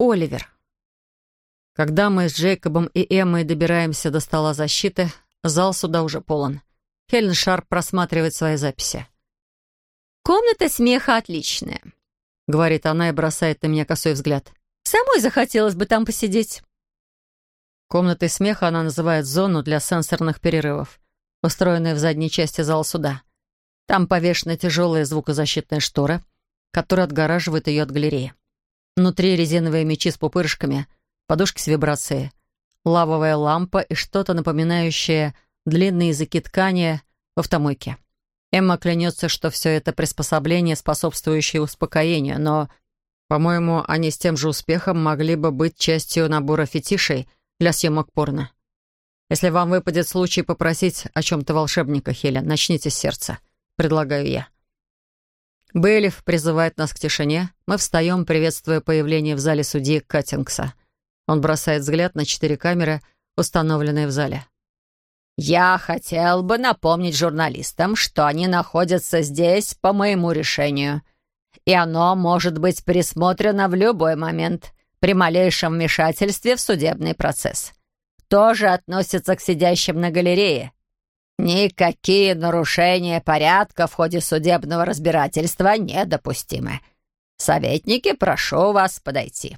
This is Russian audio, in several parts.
Оливер. Когда мы с Джейкобом и Эммой добираемся до стола защиты, зал суда уже полон. Хелен Шарп просматривает свои записи. «Комната смеха отличная», — говорит она и бросает на меня косой взгляд. «Самой захотелось бы там посидеть». Комнатой смеха она называет зону для сенсорных перерывов, устроенную в задней части зала суда. Там повешена тяжелая звукозащитная штора, которая отгораживает ее от галереи. Внутри резиновые мечи с пупырышками, подушки с вибрацией, лавовая лампа и что-то напоминающее длинные языки ткани в автомойке. Эмма клянется, что все это приспособление, способствующее успокоению, но, по-моему, они с тем же успехом могли бы быть частью набора фетишей для съемок порно. Если вам выпадет случай попросить о чем-то волшебника, Хелен, начните с сердца, предлагаю я. Бейлиф призывает нас к тишине. Мы встаем, приветствуя появление в зале судьи Каттингса. Он бросает взгляд на четыре камеры, установленные в зале. «Я хотел бы напомнить журналистам, что они находятся здесь по моему решению, и оно может быть пересмотрено в любой момент при малейшем вмешательстве в судебный процесс. Тоже относится к сидящим на галерее. Никакие нарушения порядка в ходе судебного разбирательства недопустимы. Советники, прошу вас подойти».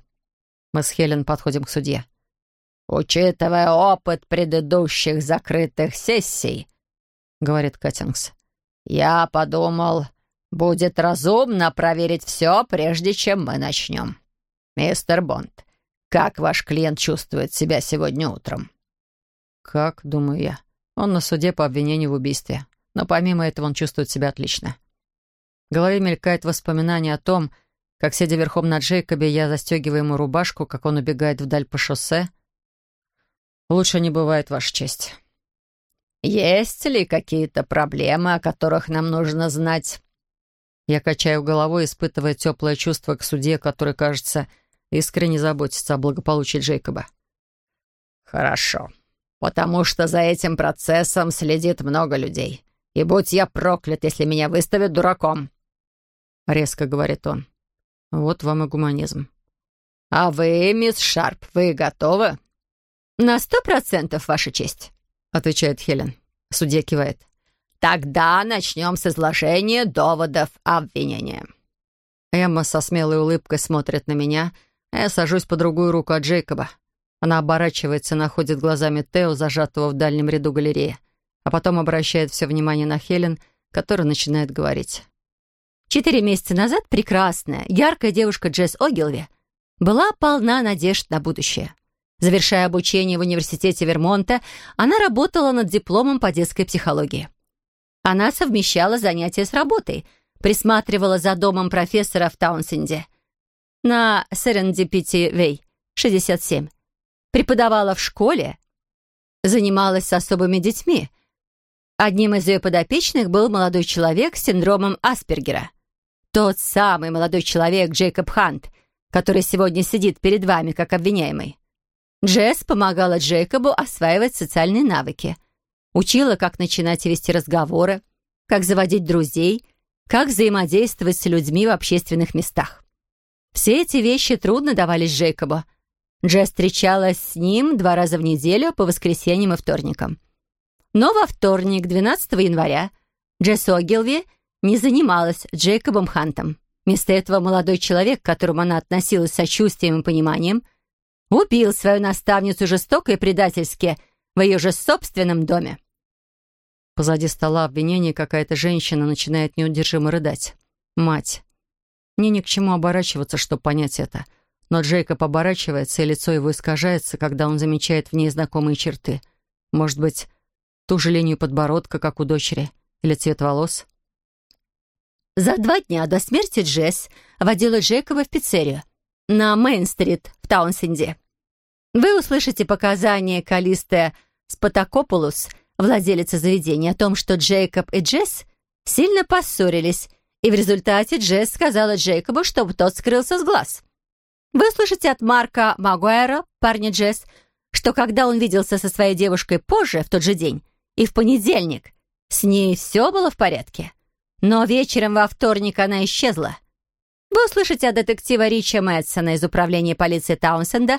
Мы с Хелен подходим к судье. «Учитывая опыт предыдущих закрытых сессий», — говорит Каттингс, «я подумал, будет разумно проверить все, прежде чем мы начнем. Мистер Бонд, как ваш клиент чувствует себя сегодня утром?» «Как, думаю я. Он на суде по обвинению в убийстве. Но помимо этого он чувствует себя отлично. В голове мелькает воспоминание о том, как, сидя верхом на Джейкобе, я застегиваю ему рубашку, как он убегает вдаль по шоссе. Лучше не бывает, Ваша честь. «Есть ли какие-то проблемы, о которых нам нужно знать?» Я качаю головой, испытывая теплое чувство к суде, который, кажется, искренне заботится о благополучии Джейкоба. «Хорошо потому что за этим процессом следит много людей. И будь я проклят, если меня выставят дураком», — резко говорит он. «Вот вам и гуманизм». «А вы, мисс Шарп, вы готовы?» «На сто процентов, Ваша честь», — отвечает Хелен. Судья кивает. «Тогда начнем с изложения доводов обвинения». Эмма со смелой улыбкой смотрит на меня, а я сажусь по другую руку от Джейкоба. Она оборачивается, находит глазами Тео, зажатого в дальнем ряду галереи, а потом обращает все внимание на Хелен, которая начинает говорить. Четыре месяца назад прекрасная, яркая девушка Джесс Огилви была полна надежд на будущее. Завершая обучение в университете Вермонта, она работала над дипломом по детской психологии. Она совмещала занятия с работой, присматривала за домом профессора в Таунсенде на Серендипити-Вей, 67, преподавала в школе, занималась с особыми детьми. Одним из ее подопечных был молодой человек с синдромом Аспергера. Тот самый молодой человек Джейкоб Хант, который сегодня сидит перед вами как обвиняемый. Джесс помогала Джейкобу осваивать социальные навыки. Учила, как начинать вести разговоры, как заводить друзей, как взаимодействовать с людьми в общественных местах. Все эти вещи трудно давались Джейкобу, Джесс встречалась с ним два раза в неделю по воскресеньям и вторникам. Но во вторник, 12 января, Джесс Огилви не занималась Джейкобом Хантом. Вместо этого молодой человек, к которому она относилась с сочувствием и пониманием, убил свою наставницу жестоко и предательски в ее же собственном доме. Позади стола обвинения какая-то женщина начинает неудержимо рыдать. Мать. Мне ни к чему оборачиваться, чтобы понять это — но Джейкоб оборачивается, и лицо его искажается, когда он замечает в ней знакомые черты. Может быть, ту же линию подбородка, как у дочери, или цвет волос? За два дня до смерти Джесс водила Джейкоба в пиццерию на Мейн-стрит в Таунсенде. Вы услышите показания Калисты Спатакопулус, владелицы заведения, о том, что Джейкоб и Джесс сильно поссорились, и в результате Джесс сказала Джейкобу, чтобы тот скрылся с глаз. Вы слышите от Марка Магуайра, парня Джесс, что когда он виделся со своей девушкой позже, в тот же день, и в понедельник, с ней все было в порядке. Но вечером во вторник она исчезла. Вы услышите от детектива Рича Мэтсона из управления полиции Таунсенда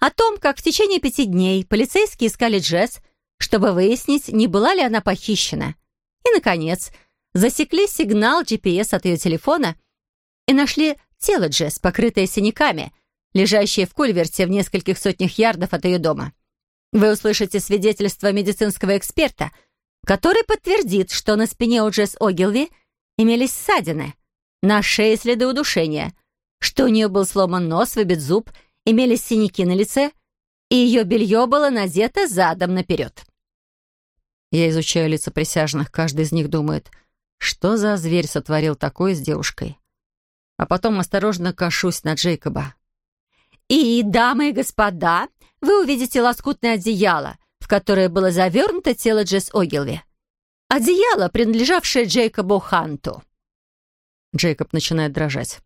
о том, как в течение пяти дней полицейские искали Джесс, чтобы выяснить, не была ли она похищена. И, наконец, засекли сигнал GPS от ее телефона и нашли тело Джесс, покрытое синяками, лежащее в кульверте в нескольких сотнях ярдов от ее дома. Вы услышите свидетельство медицинского эксперта, который подтвердит, что на спине у Джесс Огилви имелись ссадины, на шее следы удушения, что у нее был сломан нос, выбит зуб, имелись синяки на лице, и ее белье было надето задом наперед. Я изучаю лица присяжных, каждый из них думает, что за зверь сотворил такое с девушкой. А потом осторожно кашусь на Джейкоба. «И, дамы и господа, вы увидите лоскутное одеяло, в которое было завернуто тело Джесс Огилви. Одеяло, принадлежавшее Джейкобу Ханту». Джейкоб начинает дрожать.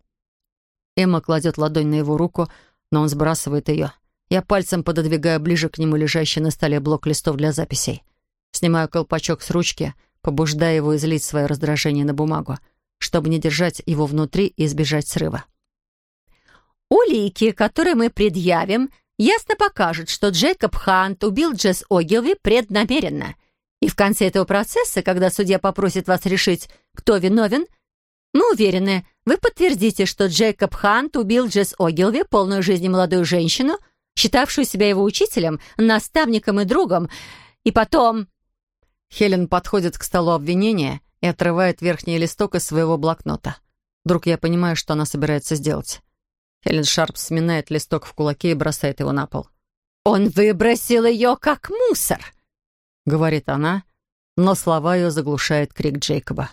Эмма кладет ладонь на его руку, но он сбрасывает ее. Я пальцем пододвигаю ближе к нему лежащий на столе блок листов для записей. Снимаю колпачок с ручки, побуждая его излить свое раздражение на бумагу, чтобы не держать его внутри и избежать срыва. «Улики, которые мы предъявим, ясно покажут, что Джейкоб Хант убил Джесс Огилви преднамеренно. И в конце этого процесса, когда судья попросит вас решить, кто виновен, мы уверены, вы подтвердите, что Джейкоб Хант убил Джесс Огилви, полную жизни молодую женщину, считавшую себя его учителем, наставником и другом, и потом Хелен подходит к столу обвинения и отрывает верхний листок из своего блокнота. Вдруг я понимаю, что она собирается сделать. Хелен Шарп сминает листок в кулаке и бросает его на пол. «Он выбросил ее как мусор!» — говорит она, но слова ее заглушает крик Джейкоба.